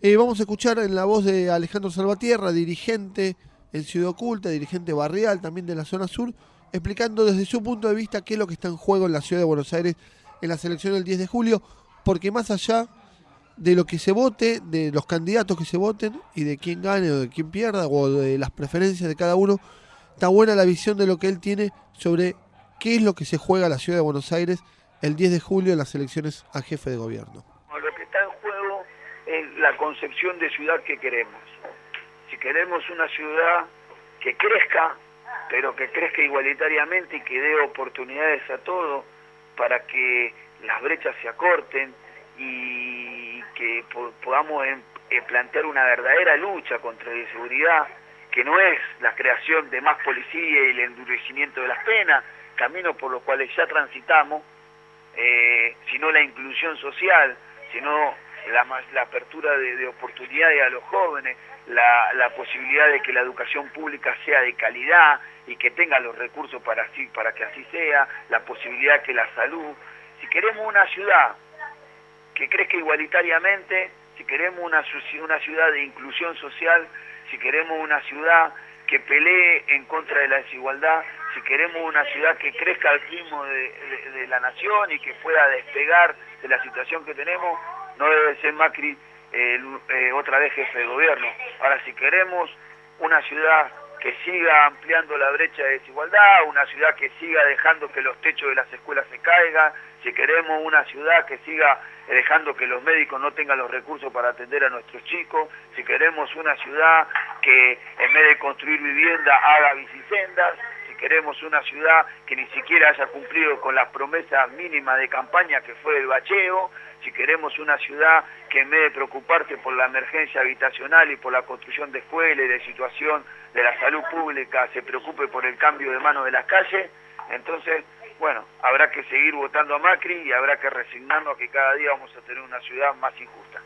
Eh, vamos a escuchar en la voz de Alejandro Salvatierra, dirigente en Ciudad Oculta, dirigente barrial también de la zona sur, explicando desde su punto de vista qué es lo que está en juego en la ciudad de Buenos Aires en la selección del 10 de julio, porque más allá de lo que se vote, de los candidatos que se voten y de quién gane o de quién pierda o de las preferencias de cada uno, está buena la visión de lo que él tiene sobre qué es lo que se juega en la ciudad de Buenos Aires el 10 de julio en las elecciones a jefe de gobierno. Lo que está en juego es la concepción de ciudad que queremos. Si queremos una ciudad que crezca, pero que crezca igualitariamente y que dé oportunidades a todos para que las brechas se acorten y que podamos em, eh, plantear una verdadera lucha contra la inseguridad, que no es la creación de más policía y el endurecimiento de las penas, caminos por los cuales ya transitamos, eh, sino la inclusión social, sino la, la apertura de, oportunidades a los jóvenes, la, la, posibilidad de que la educación pública sea de calidad y que tenga los recursos para, así, para que así sea, la posibilidad que la salud. Si queremos una ciudad que crezca igualitariamente, si queremos una, una ciudad de inclusión social, si queremos una ciudad que pelee en contra de la desigualdad, si queremos una ciudad que crezca al ritmo de, la nación y que pueda despegar de la situación que tenemos, no debe ser Macri eh, otra vez jefe de gobierno. Ahora, si queremos una ciudad que siga ampliando la brecha de desigualdad, una ciudad que siga dejando que los techos de las escuelas se caigan, si queremos una ciudad que siga dejando que los médicos no tengan los recursos para atender a nuestros chicos, si queremos una ciudad que en vez de construir vivienda haga bicisendas, queremos una ciudad que ni siquiera haya cumplido con las promesas mínimas de campaña que fue el bacheo, si queremos una ciudad que en vez de preocuparse por la emergencia habitacional y por la construcción de escuelas y de situación de la salud pública se preocupe por el cambio de mano de las calles, entonces bueno, habrá que seguir votando a Macri y habrá que resignarnos a que cada día vamos a tener una ciudad más injusta.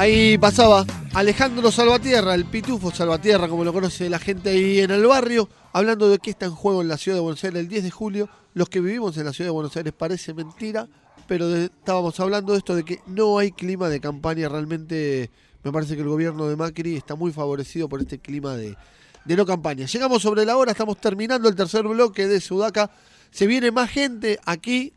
Ahí pasaba Alejandro Salvatierra, el pitufo Salvatierra, como lo conoce la gente ahí en el barrio, hablando de qué está en juego en la ciudad de Buenos Aires el 10 de julio. Los que vivimos en la ciudad de Buenos Aires parece mentira, pero estábamos hablando de esto de que no hay clima de campaña realmente me parece que el gobierno de Macri está muy favorecido por este clima de, no campaña. Llegamos sobre la hora, estamos terminando el tercer bloque de Sudaca. Se viene más gente aquí